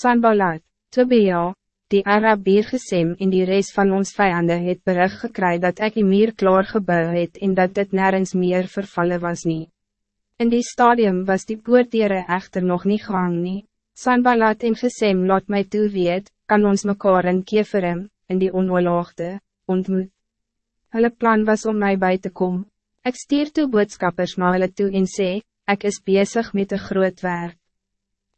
Sanballat, Tobia, die Arabier gesem in die rest van ons vijanden het bericht gekry dat ik die meer klaar gebouw het en dat dit nergens meer vervallen was niet. In die stadium was die poortiere echter nog niet gang nie. Sanballat en gesem laat mij toe weet, kan ons mekaar in keverim, in die onoorloogde, ontmoet. Hulle plan was om mij bij te komen. Ik stier toe boodskappers na hulle toe en sê, ek is bezig met een groot werk.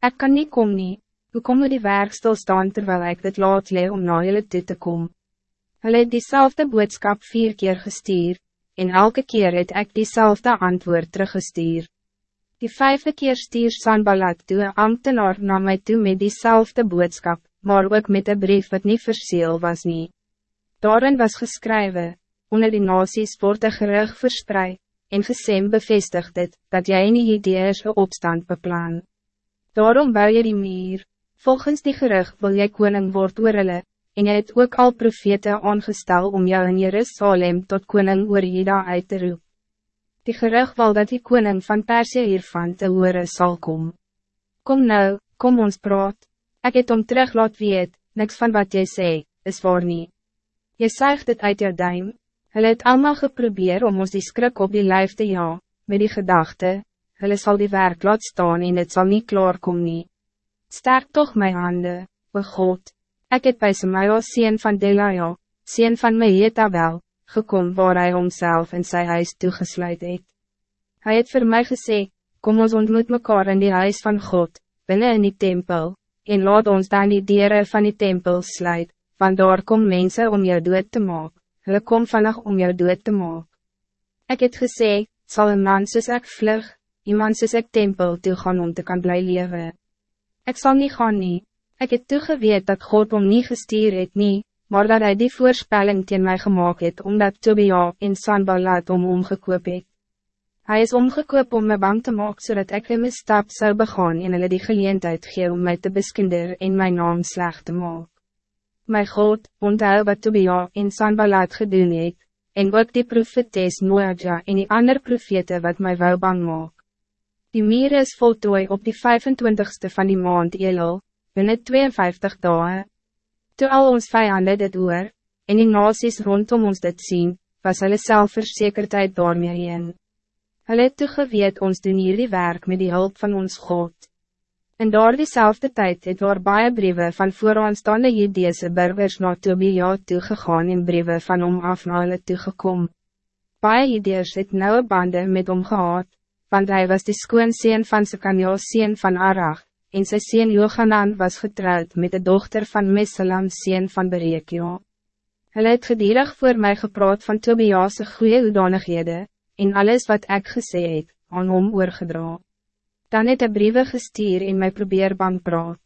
Ik kan niet komen nie, hoe kom die werk stilstaan terwijl ik dit laat lee om na julle toe te komen? Hulle het diezelfde boodskap vier keer gestuur, en elke keer het ek diezelfde antwoord teruggestuur. Die vijfde keer stuur Sanballat toe een ambtenaar na my toe met diezelfde boodskap, maar ook met een brief wat niet verseel was nie. Daarin was geschreven, onder die nasies word een gerug verspreid, en gesem bevestigt dit, dat jij nie ideeën opstand beplan. Daarom bouw je die meer. Volgens die gerucht wil jy koning word oor hulle, en jy het ook al profete aangestel om jou in Jerusalem tot koning oor Jeda uit te roep. Die gerucht wil dat die koning van Persie hiervan te hoore sal kom. Kom nou, kom ons praat. Ik het om terug laat weet, niks van wat jy sê, is waar nie. Jy suigt het uit jou duim, hulle het allemaal geprobeer om ons die skrik op die lijf te ja, met die gedachte, hulle sal die werk laat staan en het zal niet klaar kom nie. Sterk toch mijn handen, o God. Ik heb bij Samael sien van Delaja, sien van Mehetabel, gekom waar hij homself in zijn huis toegesluit het. Hij het voor mij gezegd, kom ons ontmoet mekaar in die huis van God, binnen in die tempel, en laat ons dan die dieren van die tempel sluit, want daar kom mensen om jou dood te maken. Hulle kom vannacht om jou dood te maken. Ik het gezegd, zal een man soos ek vlug, iemand soos ek tempel toe gaan om te kan bly leven. Ik zal niet gaan nie. Ik heb toegeweet dat God om niet gestuur het nie, maar dat hij die voorspelling tegen mij gemaakt het, omdat Tobia in Sanballat om omgekoop het. Hij is omgekoop om me bang te maken, zodat ik een misstap zou begaan en hulle die geleentheid gee om mij te beskinder en mijn naam slecht te maken. My God, onthou wat Tobia in Sanballat gedoen het, en ook die profetes Noadja en die ander profete wat mij wou bang maak. Die meer is voltooi op die 25ste van die maand Elul, binnen 52 dagen. Toe al ons vijanden dit oor, en die nasies rondom ons dit zien, was hulle selfverzekerdheid daarmee heen. Hulle het toegeweet ons doen hier die werk met die hulp van ons God. En door diezelfde tijd het waar baie briewe van vooraanstaande Judese burgers na Tobia toegegaan en briewe van om af na hulle toegekom. Baie Judeers het nauwe banden met hom gehad, want hij was de skoonseen van Sekania seen van Arach, en sy seen Johanan was getrouwd met de dochter van Mesalam seen van Berekio. Hij het gedierig voor mij gepraat van Tobiase goede udanighede, en alles wat ik gesê het, aan hom oorgedra. Dan het hy briewe gestuur en my probeer bang praat.